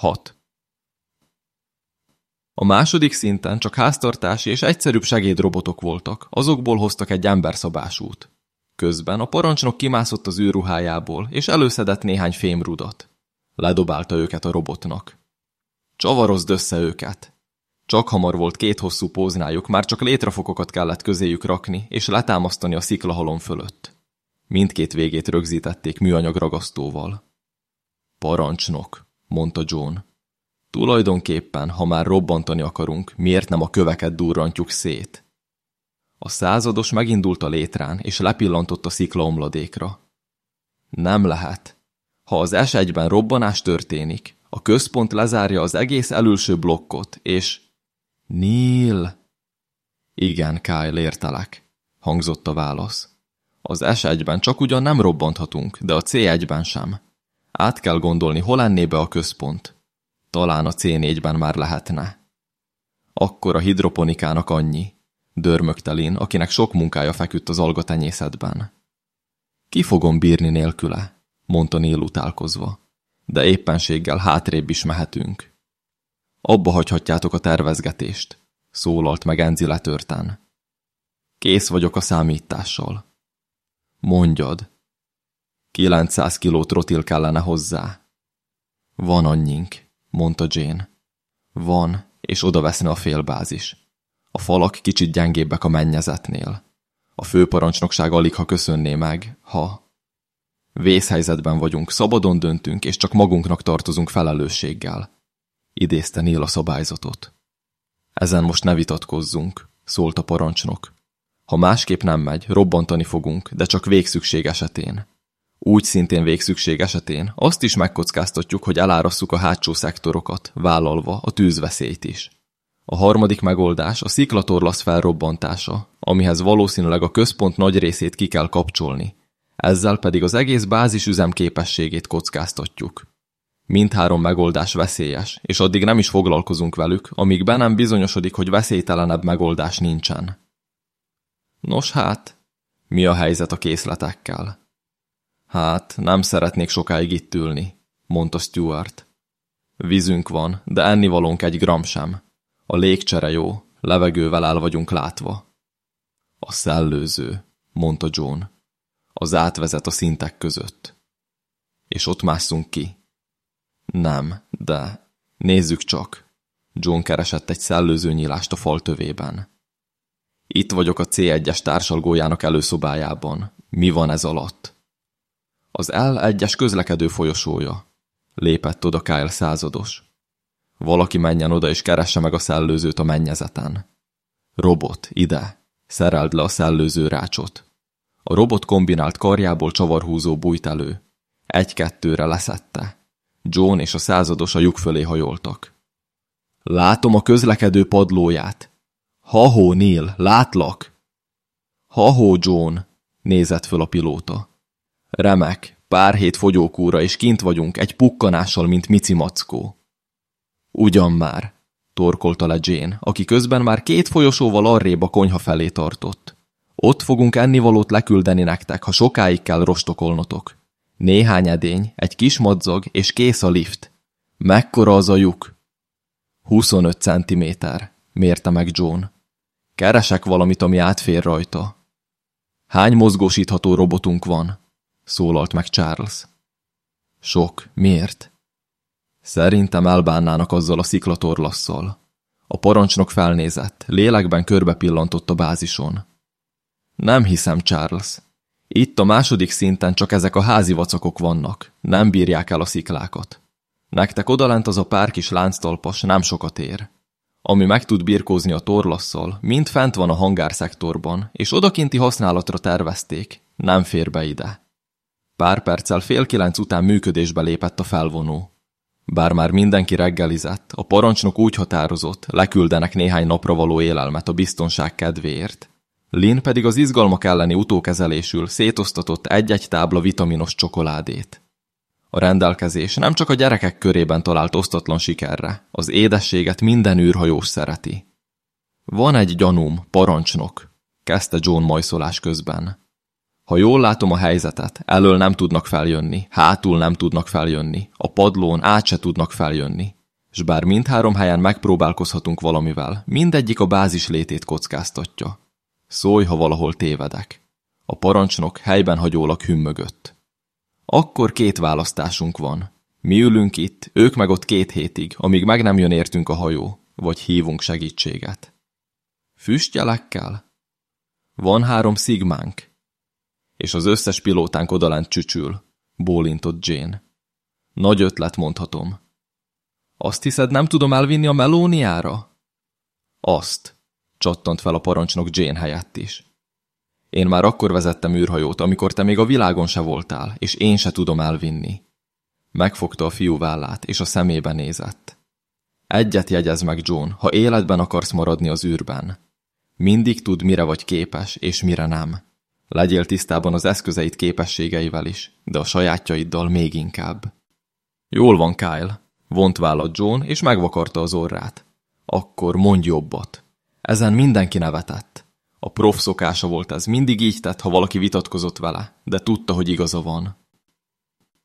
6. A második szinten csak háztartási és egyszerűbb segédrobotok voltak, azokból hoztak egy emberszabásút. Közben a parancsnok kimászott az űrruhájából, és előszedett néhány fémrudat. Ledobálta őket a robotnak. Csavarozd össze őket! Csak hamar volt két hosszú póznájuk, már csak létrafokokat kellett közéjük rakni, és letámasztani a sziklahalom fölött. Mindkét végét rögzítették műanyag ragasztóval. Parancsnok, mondta John. Tulajdonképpen, ha már robbantani akarunk, miért nem a köveket durrantjuk szét? A százados megindult a létrán, és lepillantott a sziklaomladékra. Nem lehet. Ha az S1-ben robbanás történik, a központ lezárja az egész elülső blokkot, és... Neil! Igen, Kyle, értelek, hangzott a válasz. Az S1-ben csak ugyan nem robbanthatunk, de a C1-ben sem. Át kell gondolni, hol lenné be a központ. Talán a C4-ben már lehetne. Akkor a hidroponikának annyi, dörmögte Lin, akinek sok munkája feküdt az algatenyészetben. Ki fogom bírni nélküle, mondta Nél utálkozva, de éppenséggel hátrébb is mehetünk. Abba hagyhatjátok a tervezgetést, szólalt meg Enzi letörtán. Kész vagyok a számítással. Mondjad. 900 kiló trotil kellene hozzá. Van annyink, mondta Jane. Van, és oda veszne a félbázis. A falak kicsit gyengébbek a mennyezetnél. A főparancsnokság alig ha köszönné meg, ha... Vészhelyzetben vagyunk, szabadon döntünk, és csak magunknak tartozunk felelősséggel. Idézte Nél a szabályzatot. Ezen most ne vitatkozzunk, szólt a parancsnok. Ha másképp nem megy, robbantani fogunk, de csak végszükség esetén. Úgy szintén végszükség esetén azt is megkockáztatjuk, hogy elárasszuk a hátsó szektorokat, vállalva a tűzveszélyt is. A harmadik megoldás a sziklatorlasz felrobbantása, amihez valószínűleg a központ nagy részét ki kell kapcsolni. Ezzel pedig az egész bázisüzem képességét kockáztatjuk. Mindhárom megoldás veszélyes, és addig nem is foglalkozunk velük, amíg be nem bizonyosodik, hogy veszélytelenebb megoldás nincsen. Nos hát, mi a helyzet a készletekkel? Hát, nem szeretnék sokáig itt ülni, mondta Stuart. Vízünk van, de ennivalónk egy gram sem. A légcsere jó, levegővel el vagyunk látva. A szellőző, mondta John. Az átvezet a szintek között. És ott másszunk ki. Nem, de nézzük csak. John keresett egy szellőző nyílást a fal tövében. Itt vagyok a C1-es társalgójának előszobájában. Mi van ez alatt? Az L1-es közlekedő folyosója. Lépett oda Kyle százados. Valaki menjen oda és keresse meg a szellőzőt a mennyezeten. Robot, ide! Szereld le a szellőző rácsot. A robot kombinált karjából csavarhúzó bújt elő. Egy-kettőre leszette. John és a százados a lyuk fölé hajoltak. Látom a közlekedő padlóját. Ha-hó, Neil, látlak! Ha-hó, John, nézett föl a pilóta. Remek, pár hét fogyókúra, és kint vagyunk, egy pukkanással, mint Mici Mackó. Ugyan már, torkolta le Jane, aki közben már két folyosóval arrébb a konyha felé tartott. Ott fogunk ennivalót leküldeni nektek, ha sokáig kell rostokolnotok. Néhány edény, egy kis madzag, és kész a lift. Mekkora az a lyuk? 25 centiméter, mérte meg John. Keresek valamit, ami átfér rajta. Hány mozgósítható robotunk van? Szólalt meg Charles. Sok. Miért? Szerintem elbánnának azzal a sziklatorlasszal. A parancsnok felnézett, lélekben körbe pillantott a bázison. Nem hiszem, Charles. Itt a második szinten csak ezek a házi vacakok vannak, nem bírják el a sziklákat. Nektek odalent az a pár kis lánctalpas nem sokat ér. Ami meg tud birkózni a torlasszal, mind fent van a hangárszektorban, és odakinti használatra tervezték, nem fér be ide. Pár perccel fél kilenc után működésbe lépett a felvonó. Bár már mindenki reggelizett, a parancsnok úgy határozott, leküldenek néhány napra való élelmet a biztonság kedvéért. Lin pedig az izgalmak elleni utókezelésül szétosztatott egy-egy tábla vitaminos csokoládét. A rendelkezés nem csak a gyerekek körében talált osztatlan sikerre, az édességet minden űrhajós szereti. Van egy gyanúm, parancsnok, kezdte John majszolás közben. Ha jól látom a helyzetet, elől nem tudnak feljönni, hátul nem tudnak feljönni, a padlón át se tudnak feljönni. S bár mindhárom helyen megpróbálkozhatunk valamivel, mindegyik a bázis létét kockáztatja. Szólj, ha valahol tévedek. A parancsnok helyben hagyólag hümmögött. Akkor két választásunk van. Mi ülünk itt, ők meg ott két hétig, amíg meg nem jön értünk a hajó, vagy hívunk segítséget. Füstjelekkel? Van három szigmánk, és az összes pilótánk odalent csücsül, bólintott Jane. Nagy ötlet mondhatom. Azt hiszed, nem tudom elvinni a melóniára? Azt, csattant fel a parancsnok Jane helyett is. Én már akkor vezettem űrhajót, amikor te még a világon se voltál, és én se tudom elvinni. Megfogta a fiú vállát, és a szemébe nézett. Egyet jegyez meg, John, ha életben akarsz maradni az űrben. Mindig tud, mire vagy képes, és mire nem. Legyél tisztában az eszközeit képességeivel is, de a sajátjaiddal még inkább. Jól van, Kyle, vont vállat John, és megvakarta az orrát. Akkor mondj jobbat. Ezen mindenki nevetett. A prof szokása volt ez, mindig így tett, ha valaki vitatkozott vele, de tudta, hogy igaza van.